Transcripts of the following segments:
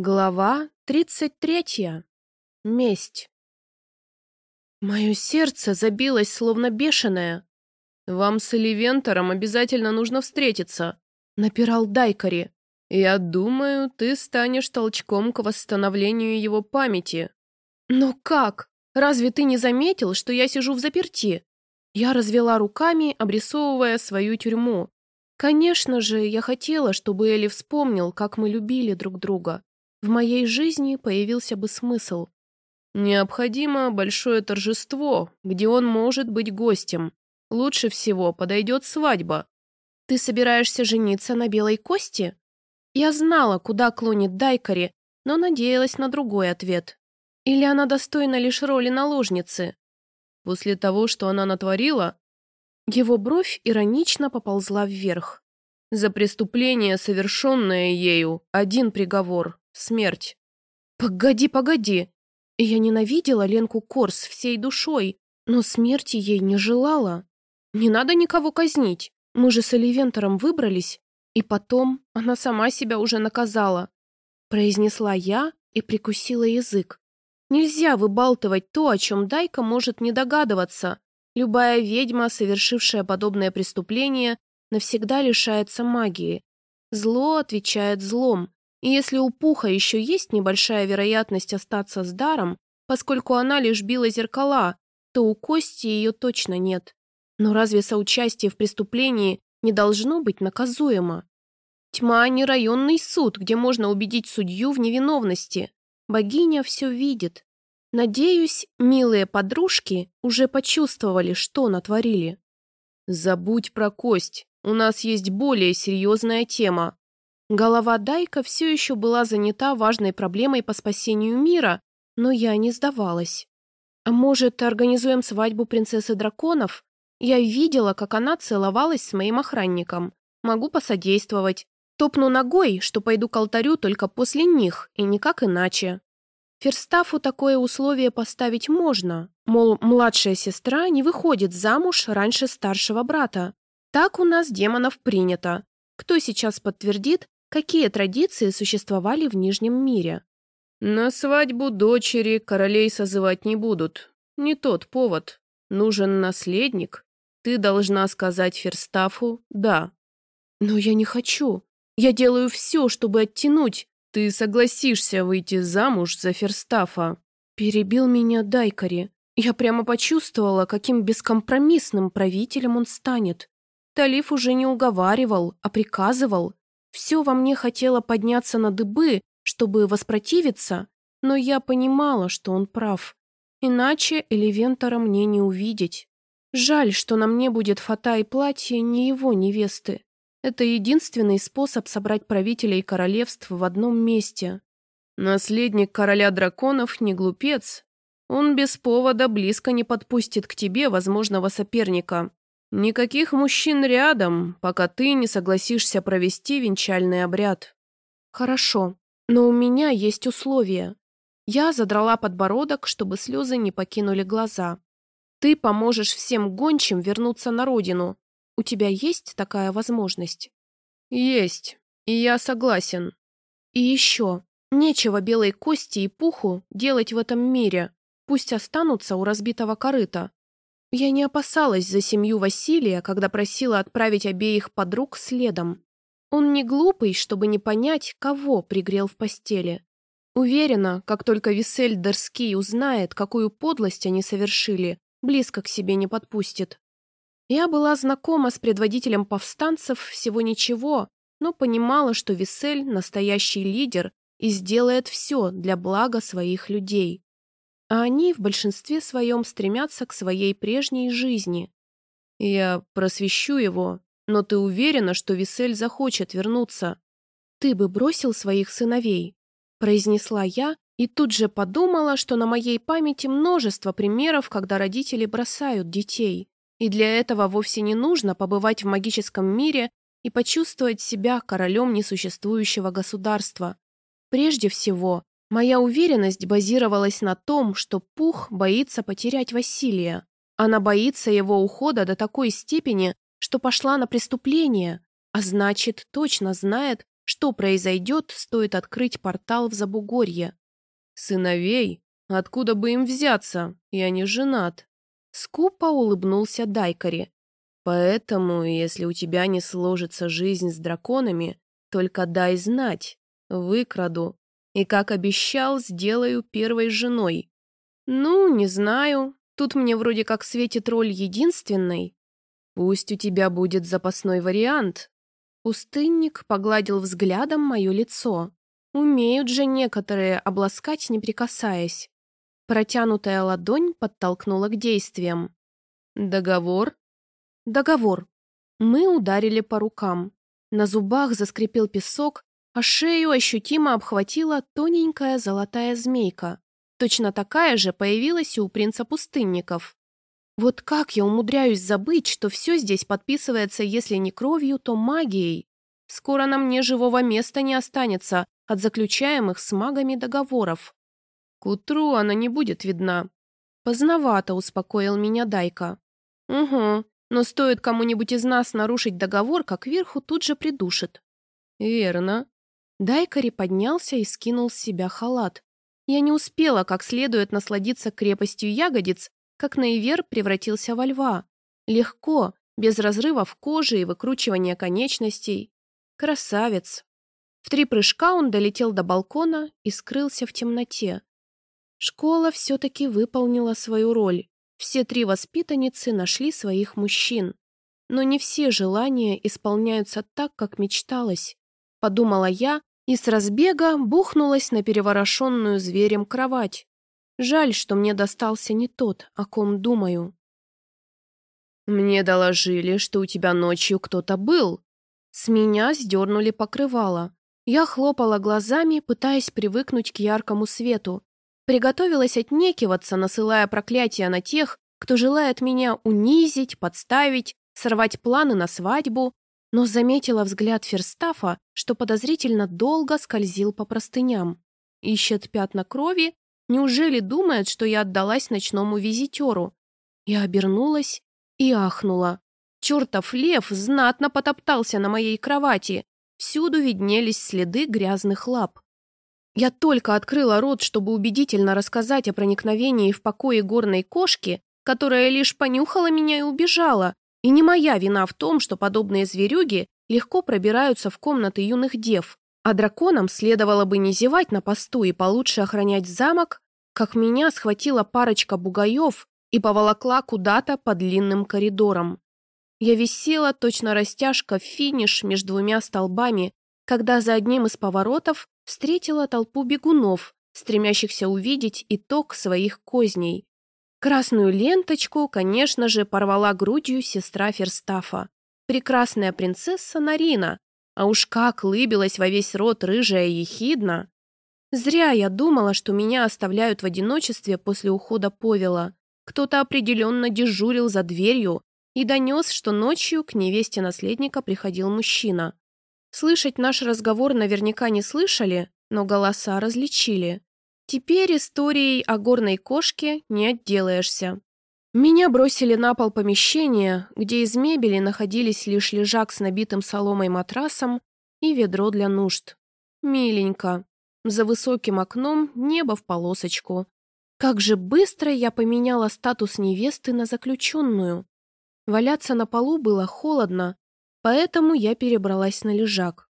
Глава 33. Месть. Мое сердце забилось, словно бешеное. «Вам с Эливентором обязательно нужно встретиться», — напирал Дайкари. «Я думаю, ты станешь толчком к восстановлению его памяти». «Но как? Разве ты не заметил, что я сижу в заперти?» Я развела руками, обрисовывая свою тюрьму. Конечно же, я хотела, чтобы Эли вспомнил, как мы любили друг друга в моей жизни появился бы смысл. Необходимо большое торжество, где он может быть гостем. Лучше всего подойдет свадьба. Ты собираешься жениться на белой кости? Я знала, куда клонит Дайкари, но надеялась на другой ответ. Или она достойна лишь роли наложницы? После того, что она натворила, его бровь иронично поползла вверх. За преступление, совершенное ею, один приговор смерть. Погоди, погоди. Я ненавидела Ленку Корс всей душой, но смерти ей не желала. Не надо никого казнить. Мы же с Оливентором выбрались. И потом она сама себя уже наказала. Произнесла я и прикусила язык. Нельзя выбалтывать то, о чем Дайка может не догадываться. Любая ведьма, совершившая подобное преступление, навсегда лишается магии. Зло отвечает злом, и если у Пуха еще есть небольшая вероятность остаться с даром, поскольку она лишь била зеркала, то у Кости ее точно нет. Но разве соучастие в преступлении не должно быть наказуемо? Тьма не районный суд, где можно убедить судью в невиновности. Богиня все видит. Надеюсь, милые подружки уже почувствовали, что натворили. Забудь про кость. У нас есть более серьезная тема. Голова Дайка все еще была занята важной проблемой по спасению мира, но я не сдавалась. А может, организуем свадьбу принцессы драконов? Я видела, как она целовалась с моим охранником. Могу посодействовать. Топну ногой, что пойду к алтарю только после них, и никак иначе. Ферстафу такое условие поставить можно, мол, младшая сестра не выходит замуж раньше старшего брата. Так у нас демонов принято. Кто сейчас подтвердит, какие традиции существовали в Нижнем мире. «На свадьбу дочери королей созывать не будут. Не тот повод. Нужен наследник. Ты должна сказать Ферстафу «да». «Но я не хочу. Я делаю все, чтобы оттянуть. Ты согласишься выйти замуж за Ферстафа». Перебил меня Дайкари. Я прямо почувствовала, каким бескомпромиссным правителем он станет. Талиф уже не уговаривал, а приказывал, все во мне хотело подняться на дыбы, чтобы воспротивиться, но я понимала, что он прав. Иначе Элевентора мне не увидеть. Жаль, что на мне будет фата и платье не его невесты. Это единственный способ собрать правителей королевств в одном месте. Наследник короля драконов не глупец. Он без повода близко не подпустит к тебе возможного соперника. «Никаких мужчин рядом, пока ты не согласишься провести венчальный обряд». «Хорошо, но у меня есть условия». Я задрала подбородок, чтобы слезы не покинули глаза. «Ты поможешь всем гончим вернуться на родину. У тебя есть такая возможность?» «Есть, и я согласен». «И еще, нечего белой кости и пуху делать в этом мире. Пусть останутся у разбитого корыта. Я не опасалась за семью Василия, когда просила отправить обеих подруг следом. Он не глупый, чтобы не понять, кого пригрел в постели. Уверена, как только Висель Дерский узнает, какую подлость они совершили, близко к себе не подпустит. Я была знакома с предводителем повстанцев всего ничего, но понимала, что Висель – настоящий лидер и сделает все для блага своих людей а они в большинстве своем стремятся к своей прежней жизни. Я просвещу его, но ты уверена, что Висель захочет вернуться? Ты бы бросил своих сыновей, произнесла я и тут же подумала, что на моей памяти множество примеров, когда родители бросают детей. И для этого вовсе не нужно побывать в магическом мире и почувствовать себя королем несуществующего государства. Прежде всего, Моя уверенность базировалась на том, что Пух боится потерять Василия. Она боится его ухода до такой степени, что пошла на преступление, а значит, точно знает, что произойдет, стоит открыть портал в Забугорье. Сыновей? Откуда бы им взяться? Я не женат. Скупо улыбнулся Дайкари. Поэтому, если у тебя не сложится жизнь с драконами, только дай знать. Выкраду. И, как обещал, сделаю первой женой. Ну, не знаю. Тут мне вроде как светит роль единственной. Пусть у тебя будет запасной вариант. Пустынник погладил взглядом мое лицо. Умеют же некоторые обласкать, не прикасаясь. Протянутая ладонь подтолкнула к действиям. «Договор?» «Договор». Мы ударили по рукам. На зубах заскрипел песок, а шею ощутимо обхватила тоненькая золотая змейка. Точно такая же появилась и у принца пустынников. Вот как я умудряюсь забыть, что все здесь подписывается, если не кровью, то магией. Скоро на мне живого места не останется от заключаемых с магами договоров. К утру она не будет видна. Поздновато успокоил меня Дайка. Угу, но стоит кому-нибудь из нас нарушить договор, как верху тут же придушит. Верно. Дайкари поднялся и скинул с себя халат. Я не успела как следует насладиться крепостью ягодиц, как Наивер превратился во льва. Легко, без разрывов кожи и выкручивания конечностей. Красавец. В три прыжка он долетел до балкона и скрылся в темноте. Школа все-таки выполнила свою роль. Все три воспитанницы нашли своих мужчин. Но не все желания исполняются так, как мечталось. Подумала я и с разбега бухнулась на переворошенную зверем кровать. Жаль, что мне достался не тот, о ком думаю. «Мне доложили, что у тебя ночью кто-то был». С меня сдернули покрывало. Я хлопала глазами, пытаясь привыкнуть к яркому свету, Приготовилась отнекиваться, насылая проклятия на тех, кто желает меня унизить, подставить, сорвать планы на свадьбу, но заметила взгляд Ферстафа, что подозрительно долго скользил по простыням. Ищет пятна крови, неужели думает, что я отдалась ночному визитеру? Я обернулась и ахнула. Чертов лев знатно потоптался на моей кровати. Всюду виднелись следы грязных лап. Я только открыла рот, чтобы убедительно рассказать о проникновении в покое горной кошки, которая лишь понюхала меня и убежала. И не моя вина в том, что подобные зверюги легко пробираются в комнаты юных дев, а драконам следовало бы не зевать на посту и получше охранять замок, как меня схватила парочка бугаев и поволокла куда-то по длинным коридорам. Я висела, точно растяжка, финиш между двумя столбами, когда за одним из поворотов встретила толпу бегунов, стремящихся увидеть итог своих козней. Красную ленточку, конечно же, порвала грудью сестра Ферстафа. Прекрасная принцесса Нарина. А уж как лыбилась во весь рот рыжая ехидна. Зря я думала, что меня оставляют в одиночестве после ухода Повела. Кто-то определенно дежурил за дверью и донес, что ночью к невесте наследника приходил мужчина. Слышать наш разговор наверняка не слышали, но голоса различили. Теперь историей о горной кошке не отделаешься. Меня бросили на пол помещения, где из мебели находились лишь лежак с набитым соломой матрасом и ведро для нужд. Миленько. За высоким окном небо в полосочку. Как же быстро я поменяла статус невесты на заключенную. Валяться на полу было холодно, Поэтому я перебралась на лежак.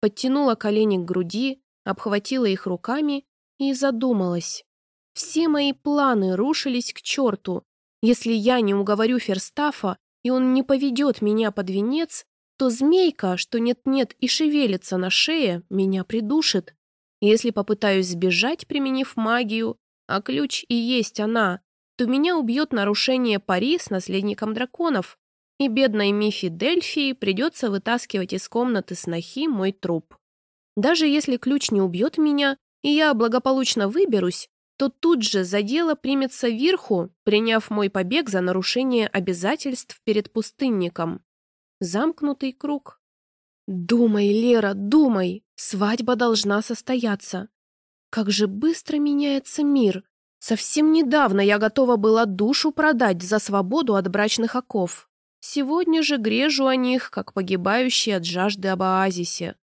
Подтянула колени к груди, обхватила их руками и задумалась. Все мои планы рушились к черту. Если я не уговорю Ферстафа, и он не поведет меня под венец, то змейка, что нет-нет и шевелится на шее, меня придушит. Если попытаюсь сбежать, применив магию, а ключ и есть она, то меня убьет нарушение пари с наследником драконов и бедной Мифи Дельфии придется вытаскивать из комнаты снохи мой труп. Даже если ключ не убьет меня, и я благополучно выберусь, то тут же за дело примется Вирху, приняв мой побег за нарушение обязательств перед пустынником. Замкнутый круг. Думай, Лера, думай, свадьба должна состояться. Как же быстро меняется мир. Совсем недавно я готова была душу продать за свободу от брачных оков. Сегодня же грежу о них, как погибающий от жажды об оазисе.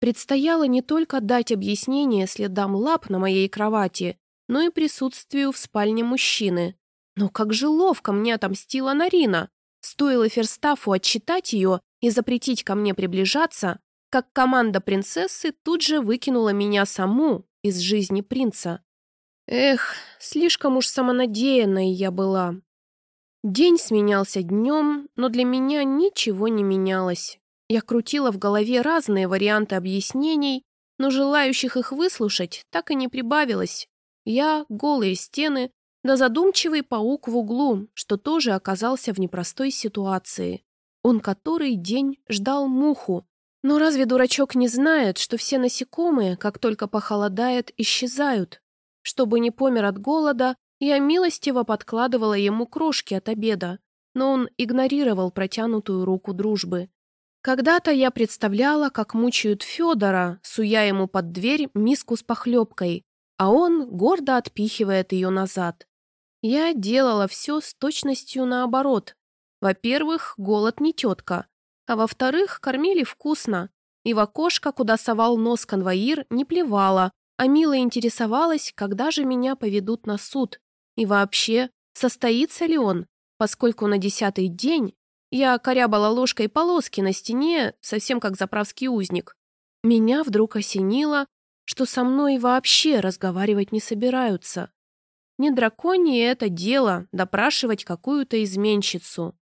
Предстояло не только дать объяснение следам лап на моей кровати, но и присутствию в спальне мужчины. Но как же ловко мне отомстила Нарина. Стоило Ферстафу отчитать ее и запретить ко мне приближаться, как команда принцессы тут же выкинула меня саму из жизни принца. Эх, слишком уж самонадеянной я была. День сменялся днем, но для меня ничего не менялось. Я крутила в голове разные варианты объяснений, но желающих их выслушать так и не прибавилось. Я, голые стены, да задумчивый паук в углу, что тоже оказался в непростой ситуации. Он который день ждал муху. Но разве дурачок не знает, что все насекомые, как только похолодает, исчезают? Чтобы не помер от голода, я милостиво подкладывала ему крошки от обеда, но он игнорировал протянутую руку дружбы. Когда-то я представляла, как мучают Федора, суя ему под дверь миску с похлебкой, а он гордо отпихивает ее назад. Я делала все с точностью наоборот. Во-первых, голод не тетка, а во-вторых, кормили вкусно. И в окошко, куда совал нос конвоир, не плевала, а мило интересовалась, когда же меня поведут на суд. И вообще, состоится ли он, поскольку на десятый день я корябала ложкой полоски на стене, совсем как заправский узник. Меня вдруг осенило, что со мной вообще разговаривать не собираются. Не драконье это дело допрашивать какую-то изменщицу.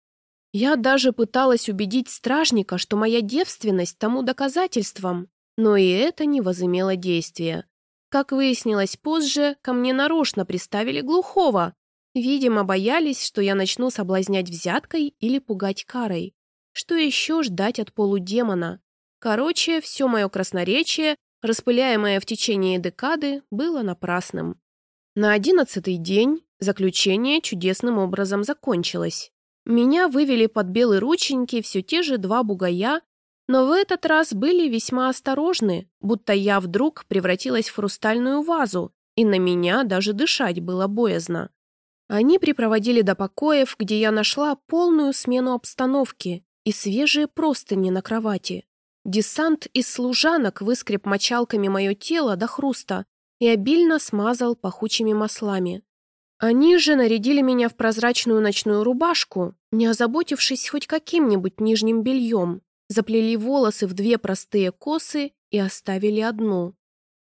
Я даже пыталась убедить стражника, что моя девственность тому доказательством, но и это не возымело действия. Как выяснилось позже, ко мне нарочно приставили глухого. Видимо, боялись, что я начну соблазнять взяткой или пугать карой. Что еще ждать от полудемона? Короче, все мое красноречие, распыляемое в течение декады, было напрасным. На одиннадцатый день заключение чудесным образом закончилось. Меня вывели под белые рученьки все те же два бугая, но в этот раз были весьма осторожны, будто я вдруг превратилась в хрустальную вазу, и на меня даже дышать было боязно. Они припроводили до покоев, где я нашла полную смену обстановки и свежие простыни на кровати. Десант из служанок выскреб мочалками мое тело до хруста, и обильно смазал пахучими маслами. Они же нарядили меня в прозрачную ночную рубашку, не озаботившись хоть каким-нибудь нижним бельем, заплели волосы в две простые косы и оставили одну.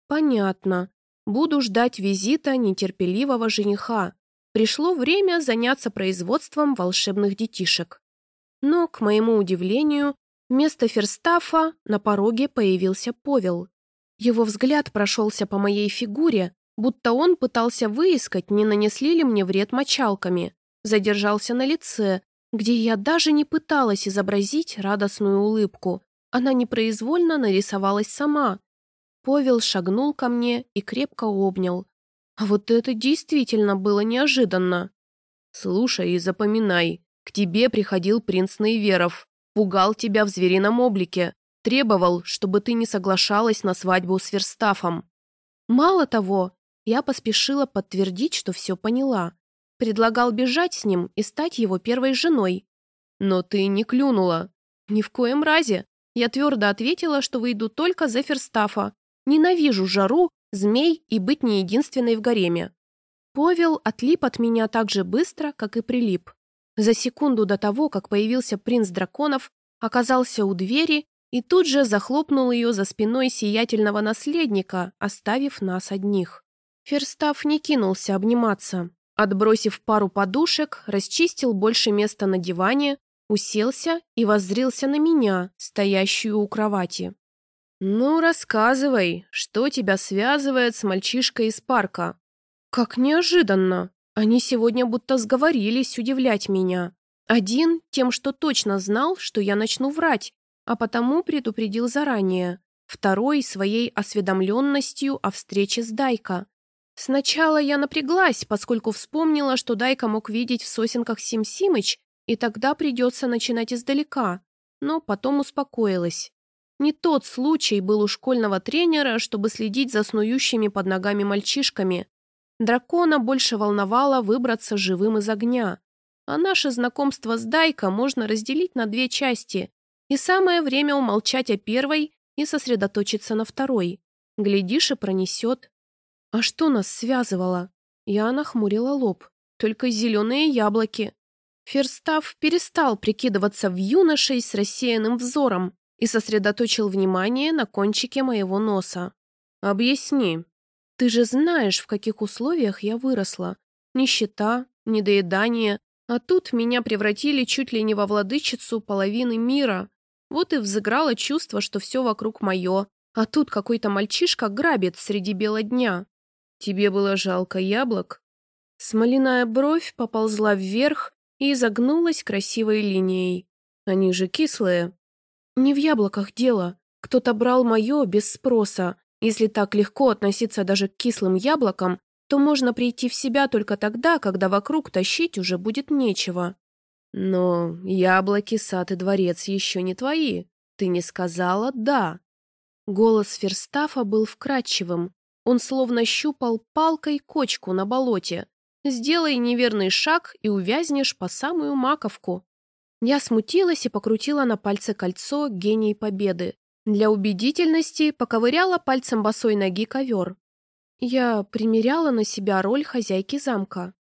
Понятно. Буду ждать визита нетерпеливого жениха. Пришло время заняться производством волшебных детишек. Но, к моему удивлению, вместо Ферстафа на пороге появился Повел. Его взгляд прошелся по моей фигуре, будто он пытался выискать, не нанесли ли мне вред мочалками. Задержался на лице, где я даже не пыталась изобразить радостную улыбку. Она непроизвольно нарисовалась сама. Повел шагнул ко мне и крепко обнял. А вот это действительно было неожиданно. «Слушай и запоминай, к тебе приходил принц Наиверов, пугал тебя в зверином облике, Требовал, чтобы ты не соглашалась на свадьбу с Верстафом. Мало того, я поспешила подтвердить, что все поняла. Предлагал бежать с ним и стать его первой женой. Но ты не клюнула. Ни в коем разе. Я твердо ответила, что выйду только за Ферстафа. Ненавижу жару, змей и быть не единственной в гареме. Повел отлип от меня так же быстро, как и прилип. За секунду до того, как появился принц драконов, оказался у двери и тут же захлопнул ее за спиной сиятельного наследника, оставив нас одних. Ферстав не кинулся обниматься. Отбросив пару подушек, расчистил больше места на диване, уселся и воззрился на меня, стоящую у кровати. «Ну, рассказывай, что тебя связывает с мальчишкой из парка?» «Как неожиданно! Они сегодня будто сговорились удивлять меня. Один тем, что точно знал, что я начну врать, а потому предупредил заранее. Второй своей осведомленностью о встрече с Дайка. Сначала я напряглась, поскольку вспомнила, что Дайка мог видеть в сосенках Сим Симыч, и тогда придется начинать издалека, но потом успокоилась. Не тот случай был у школьного тренера, чтобы следить за снующими под ногами мальчишками. Дракона больше волновало выбраться живым из огня. А наше знакомство с Дайка можно разделить на две части. И самое время умолчать о первой и сосредоточиться на второй. Глядишь и пронесет. А что нас связывало? Я нахмурила лоб. Только зеленые яблоки. Ферстав перестал прикидываться в юношей с рассеянным взором и сосредоточил внимание на кончике моего носа. «Объясни. Ты же знаешь, в каких условиях я выросла. Нищета, недоедание, а тут меня превратили чуть ли не во владычицу половины мира. Вот и взыграло чувство, что все вокруг мое, а тут какой-то мальчишка грабит среди бела дня. Тебе было жалко яблок? Смоляная бровь поползла вверх и изогнулась красивой линией. Они же кислые. Не в яблоках дело. Кто-то брал мое без спроса. Если так легко относиться даже к кислым яблокам, то можно прийти в себя только тогда, когда вокруг тащить уже будет нечего. Но яблоки, сад и дворец еще не твои. Ты не сказала «да». Голос Ферстафа был вкрадчивым. Он словно щупал палкой кочку на болоте. Сделай неверный шаг и увязнешь по самую маковку. Я смутилась и покрутила на пальце кольцо гений победы. Для убедительности поковыряла пальцем босой ноги ковер. Я примеряла на себя роль хозяйки замка.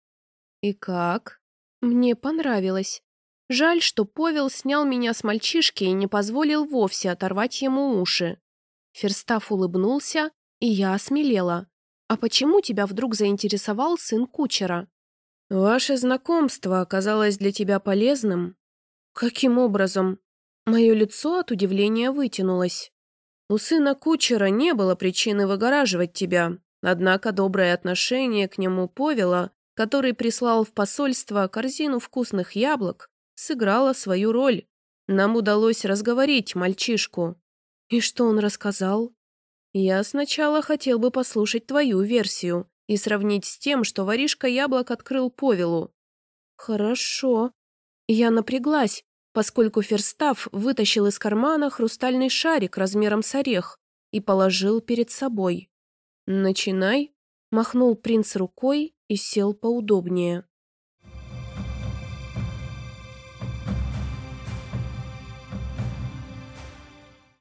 И как? Мне понравилось. Жаль, что Повел снял меня с мальчишки и не позволил вовсе оторвать ему уши. Ферстаф улыбнулся, и я осмелела. «А почему тебя вдруг заинтересовал сын кучера?» «Ваше знакомство оказалось для тебя полезным?» «Каким образом?» Мое лицо от удивления вытянулось. «У сына кучера не было причины выгораживать тебя, Однако доброе отношение к нему Повела, который прислал в посольство корзину вкусных яблок, сыграло свою роль. Нам удалось разговорить мальчишку. И что он рассказал? Я сначала хотел бы послушать твою версию и сравнить с тем, что воришка яблок открыл Повелу. Хорошо. Я напряглась, поскольку Ферстав вытащил из кармана хрустальный шарик размером с орех и положил перед собой. «Начинай», — махнул принц рукой и сел поудобнее.